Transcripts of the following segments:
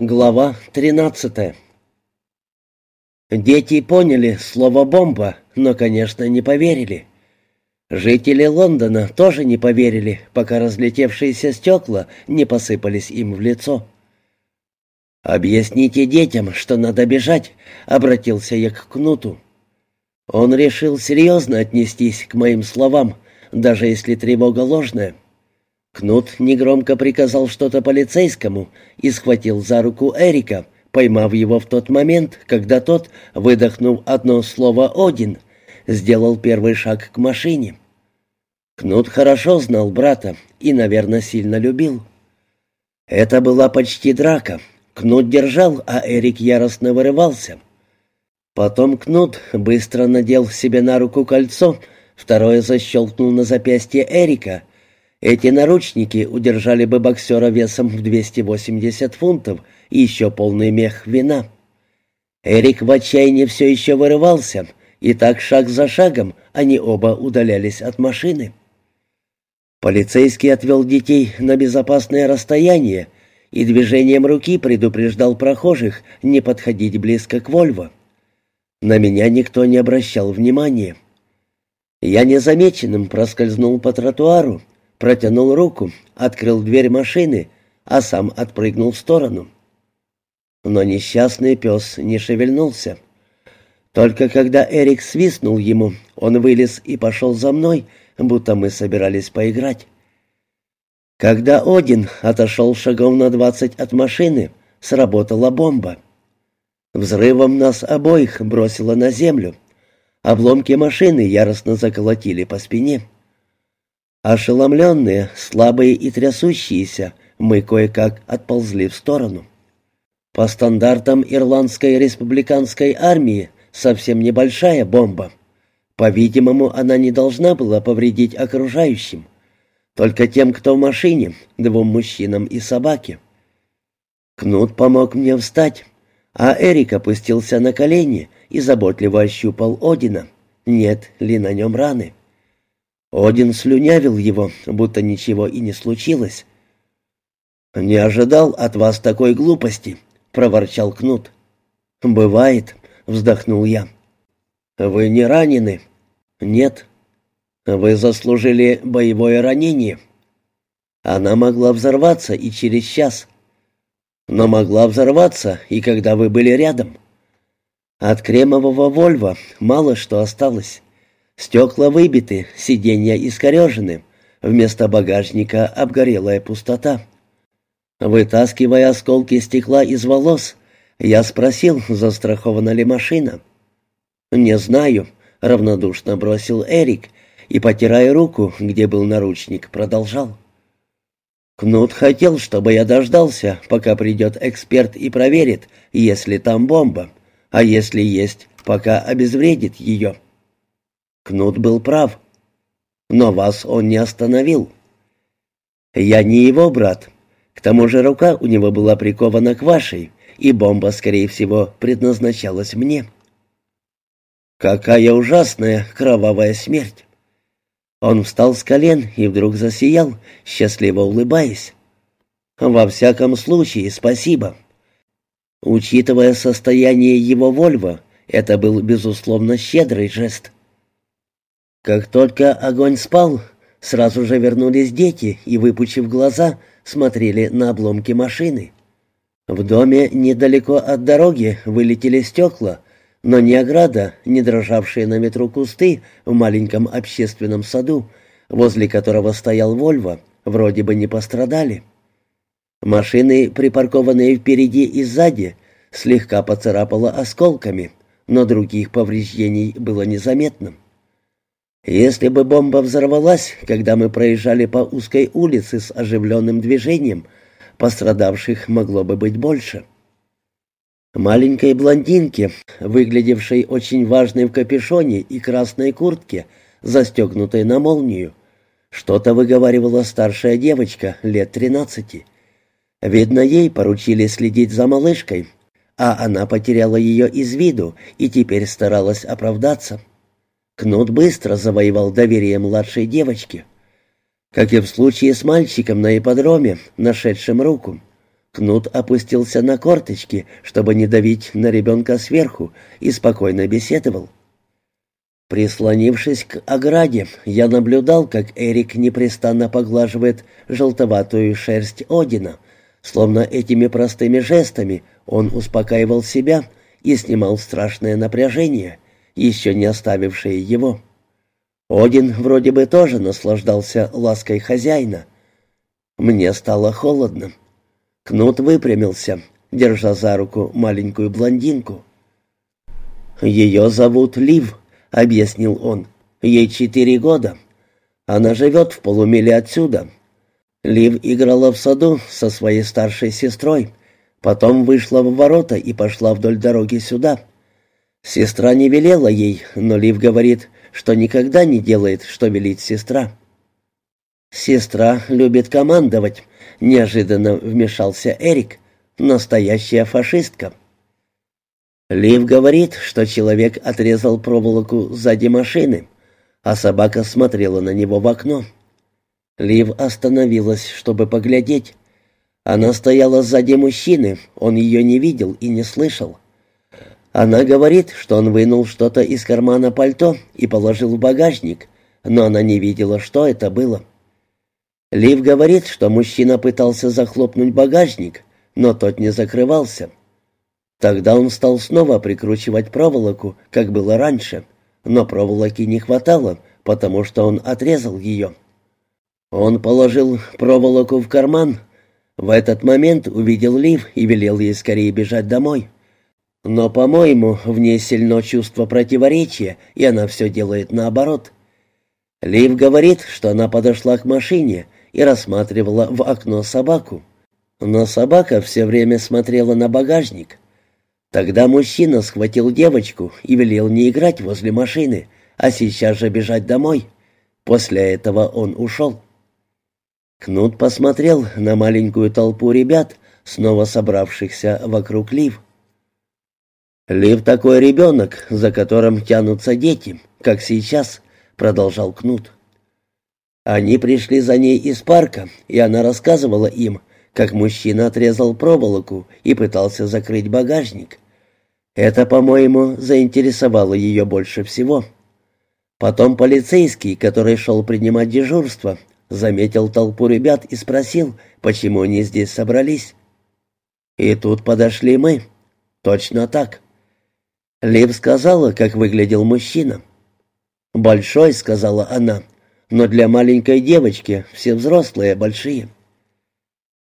Глава 13 Дети поняли слово «бомба», но, конечно, не поверили. Жители Лондона тоже не поверили, пока разлетевшиеся стекла не посыпались им в лицо. «Объясните детям, что надо бежать», — обратился я к Кнуту. Он решил серьезно отнестись к моим словам, даже если тревога ложная. Кнут негромко приказал что-то полицейскому и схватил за руку Эрика, поймав его в тот момент, когда тот, выдохнув одно слово «Один», сделал первый шаг к машине. Кнут хорошо знал брата и, наверное, сильно любил. Это была почти драка. Кнут держал, а Эрик яростно вырывался. Потом Кнут быстро надел себе на руку кольцо, второе защелкнул на запястье Эрика — эти наручники удержали бы боксера весом в 280 фунтов и еще полный мех вина. Эрик в отчаянии все еще вырывался, и так шаг за шагом они оба удалялись от машины. Полицейский отвел детей на безопасное расстояние и движением руки предупреждал прохожих не подходить близко к Вольво. На меня никто не обращал внимания. Я незамеченным проскользнул по тротуару, протянул руку, открыл дверь машины, а сам отпрыгнул в сторону. Но несчастный пес не шевельнулся. Только когда Эрик свистнул ему, он вылез и пошел за мной, будто мы собирались поиграть. Когда Один отошел шагов на двадцать от машины, сработала бомба. Взрывом нас обоих бросило на землю. Обломки машины яростно заколотили по спине. Ошеломленные, слабые и трясущиеся, мы кое-как отползли в сторону. По стандартам Ирландской республиканской армии совсем небольшая бомба. По-видимому, она не должна была повредить окружающим. Только тем, кто в машине, двум мужчинам и собаке. Кнут помог мне встать, а Эрик опустился на колени и заботливо ощупал Одина. Нет ли на нем раны? Один слюнявил его, будто ничего и не случилось. «Не ожидал от вас такой глупости», — проворчал Кнут. «Бывает», — вздохнул я. «Вы не ранены?» «Нет». «Вы заслужили боевое ранение». «Она могла взорваться и через час». «Но могла взорваться и когда вы были рядом». От кремового Вольва мало что осталось. Стекла выбиты, сиденья искорежены. Вместо багажника обгорелая пустота. Вытаскивая осколки стекла из волос, я спросил, застрахована ли машина. «Не знаю», — равнодушно бросил Эрик и, потирая руку, где был наручник, продолжал. «Кнут хотел, чтобы я дождался, пока придет эксперт и проверит, есть ли там бомба, а если есть, пока обезвредит ее». Кнут был прав. Но вас он не остановил. Я не его брат. К тому же рука у него была прикована к вашей, и бомба, скорее всего, предназначалась мне. Какая ужасная кровавая смерть! Он встал с колен и вдруг засиял, счастливо улыбаясь. «Во всяком случае, спасибо. Учитывая состояние его Вольва, это был, безусловно, щедрый жест». Как только огонь спал, сразу же вернулись дети и, выпучив глаза, смотрели на обломки машины. В доме недалеко от дороги вылетели стекла, но ни ограда, ни дрожавшие на ветру кусты в маленьком общественном саду, возле которого стоял Вольво, вроде бы не пострадали. Машины, припаркованные впереди и сзади, слегка поцарапало осколками, но других повреждений было незаметно. Если бы бомба взорвалась, когда мы проезжали по узкой улице с оживленным движением, пострадавших могло бы быть больше. Маленькой блондинке, выглядевшей очень важной в капюшоне и красной куртке, застегнутой на молнию, что-то выговаривала старшая девочка лет тринадцати. Видно, ей поручили следить за малышкой, а она потеряла ее из виду и теперь старалась оправдаться. Кнут быстро завоевал доверие младшей девочки. Как и в случае с мальчиком на ипподроме, нашедшим руку. Кнут опустился на корточки, чтобы не давить на ребенка сверху, и спокойно беседовал. Прислонившись к ограде, я наблюдал, как Эрик непрестанно поглаживает желтоватую шерсть Одина, словно этими простыми жестами он успокаивал себя и снимал страшное напряжение, еще не оставившее его. Один вроде бы тоже наслаждался лаской хозяина. Мне стало холодно. Кнут выпрямился, держа за руку маленькую блондинку. «Ее зовут Лив», — объяснил он. «Ей четыре года. Она живет в полумиле отсюда. Лив играла в саду со своей старшей сестрой, потом вышла в ворота и пошла вдоль дороги сюда. Сестра не велела ей, но Лив говорит, что никогда не делает, что велит сестра. «Сестра любит командовать», — неожиданно вмешался Эрик, настоящая фашистка. Лив говорит, что человек отрезал проволоку сзади машины, а собака смотрела на него в окно. Лив остановилась, чтобы поглядеть. Она стояла сзади мужчины, он ее не видел и не слышал. Она говорит, что он вынул что-то из кармана пальто и положил в багажник, но она не видела, что это было. Лив говорит, что мужчина пытался захлопнуть багажник, но тот не закрывался. Тогда он стал снова прикручивать проволоку, как было раньше, но проволоки не хватало, потому что он отрезал ее. Он положил проволоку в карман. В этот момент увидел Лив и велел ей скорее бежать домой. Но, по-моему, в ней сильно чувство противоречия, и она все делает наоборот. Лив говорит, что она подошла к машине и рассматривала в окно собаку. Но собака все время смотрела на багажник. Тогда мужчина схватил девочку и велел не играть возле машины, а сейчас же бежать домой. После этого он ушел. Кнут посмотрел на маленькую толпу ребят, снова собравшихся вокруг Лив. «Лив такой ребенок, за которым тянутся дети, как сейчас», — продолжал Кнут. Они пришли за ней из парка, и она рассказывала им, как мужчина отрезал проволоку и пытался закрыть багажник. Это, по-моему, заинтересовало ее больше всего. Потом полицейский, который шел принимать дежурство, заметил толпу ребят и спросил, почему они здесь собрались. И тут подошли мы. Точно так. Лив сказала, как выглядел мужчина. «Большой», — сказала она, — «но для маленькой девочки все взрослые большие».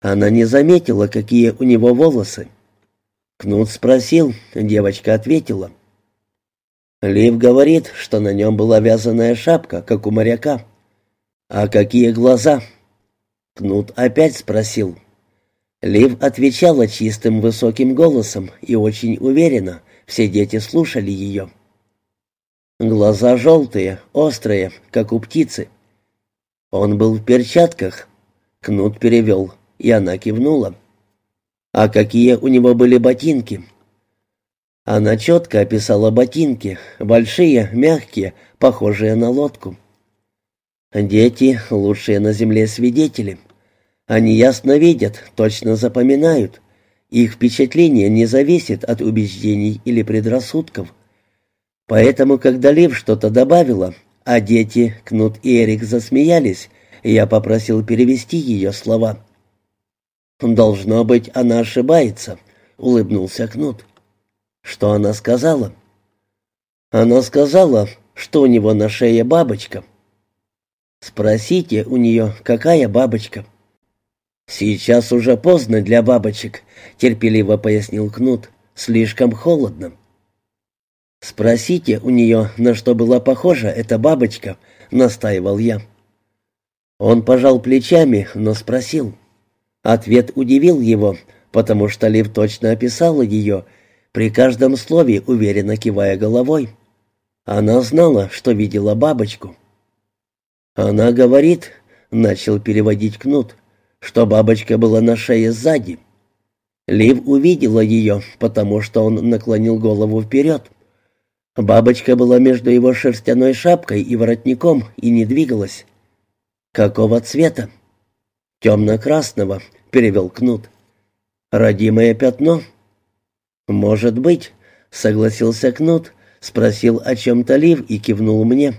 Она не заметила, какие у него волосы. Кнут спросил, девочка ответила. Лив говорит, что на нем была вязаная шапка, как у моряка. «А какие глаза?» Кнут опять спросил. Лив отвечала чистым высоким голосом и очень уверенно, все дети слушали ее. Глаза желтые, острые, как у птицы. Он был в перчатках. Кнут перевел, и она кивнула. А какие у него были ботинки? Она четко описала ботинки, большие, мягкие, похожие на лодку. Дети — лучшие на земле свидетели. Они ясно видят, точно запоминают, их впечатление не зависит от убеждений или предрассудков. Поэтому, когда Лив что-то добавила, а дети, Кнут и Эрик засмеялись, я попросил перевести ее слова. «Должно быть, она ошибается», — улыбнулся Кнут. «Что она сказала?» «Она сказала, что у него на шее бабочка». «Спросите у нее, какая бабочка?» «Сейчас уже поздно для бабочек», — терпеливо пояснил Кнут. «Слишком холодно». «Спросите у нее, на что была похожа эта бабочка», — настаивал я. Он пожал плечами, но спросил. Ответ удивил его, потому что Лив точно описала ее, при каждом слове уверенно кивая головой. Она знала, что видела бабочку. «Она говорит», — начал переводить Кнут, — что бабочка была на шее сзади. Лив увидела ее, потому что он наклонил голову вперед. Бабочка была между его шерстяной шапкой и воротником и не двигалась. «Какого цвета?» «Темно-красного», — перевел Кнут. «Родимое пятно?» «Может быть», — согласился Кнут, спросил о чем-то Лив и кивнул мне.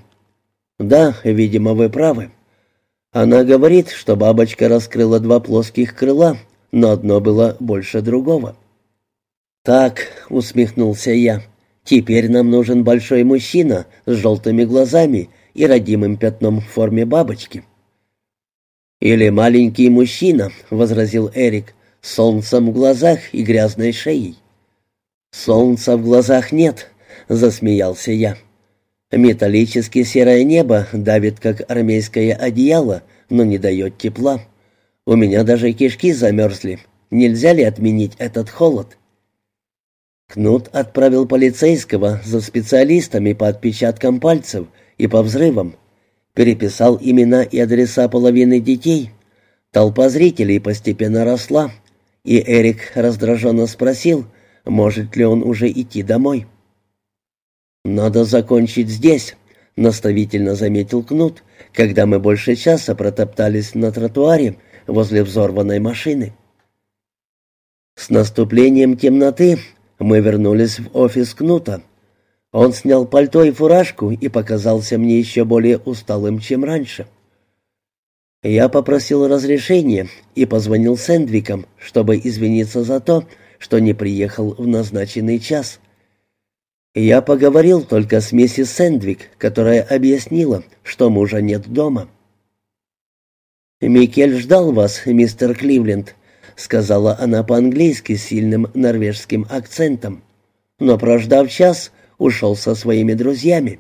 «Да, видимо, вы правы. Она говорит, что бабочка раскрыла два плоских крыла, но одно было больше другого». «Так», — усмехнулся я, — «теперь нам нужен большой мужчина с желтыми глазами и родимым пятном в форме бабочки». «Или маленький мужчина», — возразил Эрик, — «с солнцем в глазах и грязной шеей». «Солнца в глазах нет», — засмеялся я. «Металлически серое небо давит, как армейское одеяло, но не дает тепла. У меня даже кишки замерзли. Нельзя ли отменить этот холод?» Кнут отправил полицейского за специалистами по отпечаткам пальцев и по взрывам. Переписал имена и адреса половины детей. Толпа зрителей постепенно росла, и Эрик раздраженно спросил, может ли он уже идти домой. «Надо закончить здесь», — наставительно заметил Кнут, когда мы больше часа протоптались на тротуаре возле взорванной машины. С наступлением темноты мы вернулись в офис Кнута. Он снял пальто и фуражку и показался мне еще более усталым, чем раньше. Я попросил разрешения и позвонил Сэндвикам, чтобы извиниться за то, что не приехал в назначенный час. Я поговорил только с миссис Сэндвик, которая объяснила, что мужа нет дома. «Микель ждал вас, мистер Кливленд», — сказала она по-английски с сильным норвежским акцентом. «Но, прождав час, ушел со своими друзьями».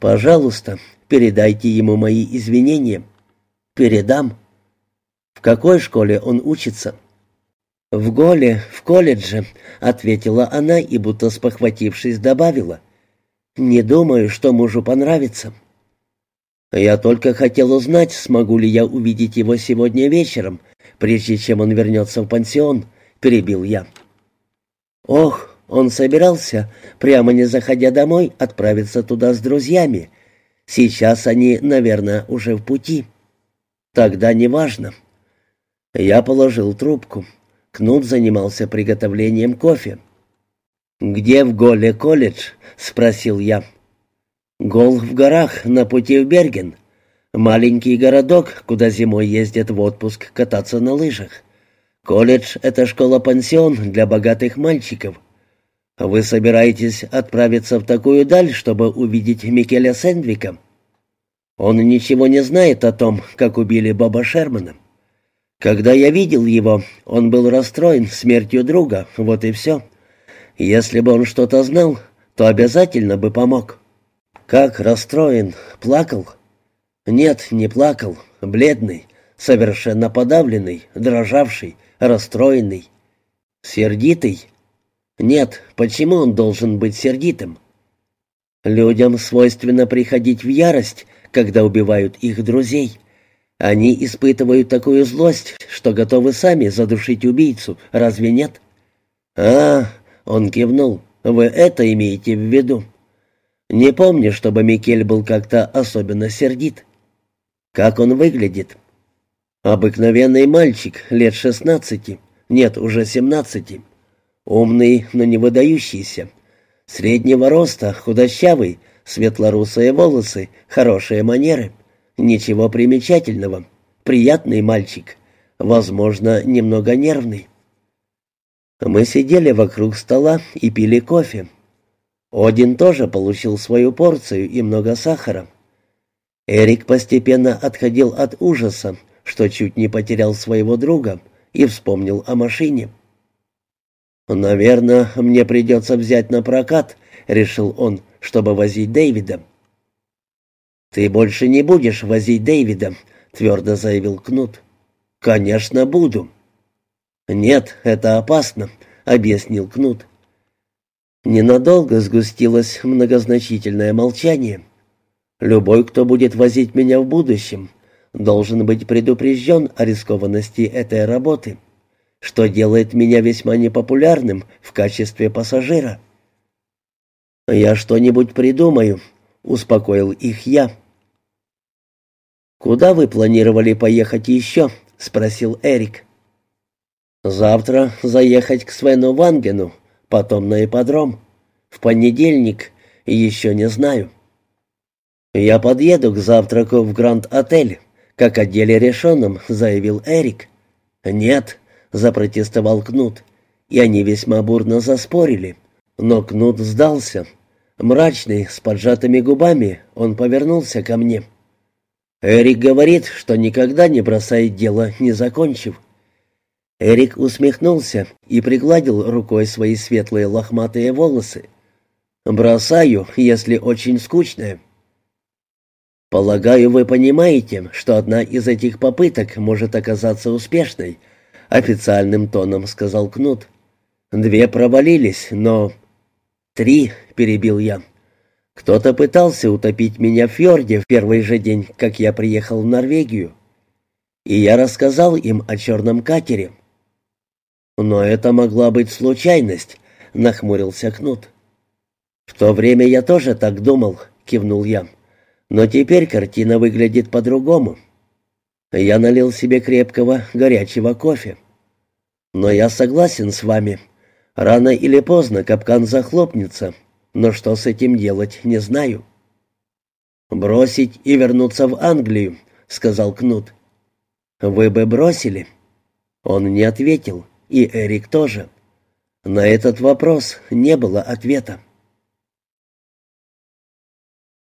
«Пожалуйста, передайте ему мои извинения». «Передам». «В какой школе он учится?» «В Голе, в колледже», — ответила она и, будто спохватившись, добавила. «Не думаю, что мужу понравится». «Я только хотел узнать, смогу ли я увидеть его сегодня вечером, прежде чем он вернется в пансион», — перебил я. «Ох, он собирался, прямо не заходя домой, отправиться туда с друзьями. Сейчас они, наверное, уже в пути. Тогда неважно». Я положил трубку. Кнут занимался приготовлением кофе. «Где в Голе колледж?» — спросил я. «Гол в горах, на пути в Берген. Маленький городок, куда зимой ездят в отпуск кататься на лыжах. Колледж — это школа-пансион для богатых мальчиков. Вы собираетесь отправиться в такую даль, чтобы увидеть Микеля Сэндвика? Он ничего не знает о том, как убили Боба Шермана. Когда я видел его, он был расстроен смертью друга, вот и все. Если бы он что-то знал, то обязательно бы помог. Как расстроен? Плакал? Нет, не плакал. Бледный, совершенно подавленный, дрожавший, расстроенный. Сердитый? Нет, почему он должен быть сердитым? Людям свойственно приходить в ярость, когда убивают их друзей. Они испытывают такую злость, что готовы сами задушить убийцу, разве нет? А, он кивнул. Вы это имеете в виду? Не помню, чтобы Микель был как-то особенно сердит. Как он выглядит? Обыкновенный мальчик, лет шестнадцати. Нет, уже семнадцати. Умный, но не выдающийся. Среднего роста, худощавый, светлорусые волосы, хорошие манеры — Ничего примечательного. Приятный мальчик. Возможно, немного нервный. Мы сидели вокруг стола и пили кофе. Один тоже получил свою порцию и много сахара. Эрик постепенно отходил от ужаса, что чуть не потерял своего друга, и вспомнил о машине. «Наверное, мне придется взять на прокат», — решил он, — «чтобы возить Дэвида». «Ты больше не будешь возить Дэвида», — твердо заявил Кнут. «Конечно, буду». «Нет, это опасно», — объяснил Кнут. Ненадолго сгустилось многозначительное молчание. «Любой, кто будет возить меня в будущем, должен быть предупрежден о рискованности этой работы, что делает меня весьма непопулярным в качестве пассажира». «Я что-нибудь придумаю», — успокоил их я. «Куда вы планировали поехать еще?» — спросил Эрик. Завтра заехать к Свену Вангену, потом на ипподром. В понедельник еще не знаю. Я подъеду к завтраку в Гранд-отель, как о деле решенном, заявил Эрик. Нет, запротестовал Кнут, и они весьма бурно заспорили. Но Кнут сдался. Мрачный, с поджатыми губами, он повернулся ко мне. Эрик говорит, что никогда не бросает дело, не закончив. Эрик усмехнулся и пригладил рукой свои светлые лохматые волосы. «Бросаю, если очень скучное». «Полагаю, вы понимаете, что одна из этих попыток может оказаться успешной», — официальным тоном сказал Кнут. «Две провалились, но...» «Три», — перебил я. «Кто-то пытался утопить меня в фьорде в первый же день, как я приехал в Норвегию. И я рассказал им о черном катере». «Но это могла быть случайность», — нахмурился Кнут. «В то время я тоже так думал», — кивнул я. «Но теперь картина выглядит по-другому». Я налил себе крепкого, горячего кофе. «Но я согласен с вами. Рано или поздно капкан захлопнется, но что с этим делать, не знаю». «Бросить и вернуться в Англию», — сказал Кнут. «Вы бы бросили?» Он не ответил и Эрик тоже. На этот вопрос не было ответа.